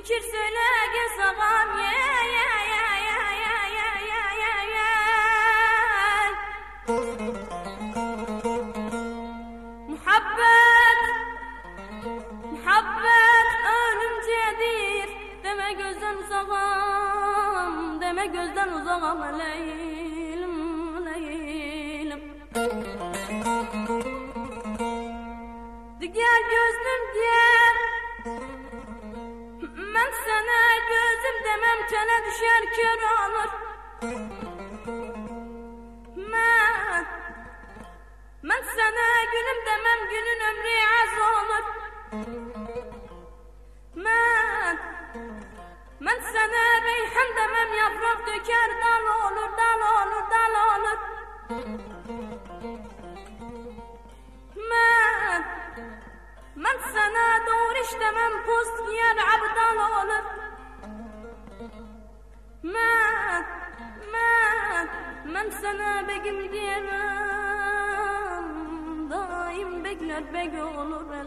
Zikir söyle gez ağam, ye, ye, ye, ye, ye, ye, ye, ye, ye. Muhabbet, muhabbet ölümcedir. Deme gözden uzağım, deme gözden uzağım leylim, leylim. Gel gözlüm gel. Mən sənə gözüm deməm Tənə düşər kör olur. Mən Mən sənə gülüm deməm Günün ömrü az olur. Mən Mən sənə reyhan deməm Yaprak döker dal olur dal olur. Doğru işlemem post giyer abdal olur. Ben, ben, ben sana begim diyemem. Daim bekler beg olur.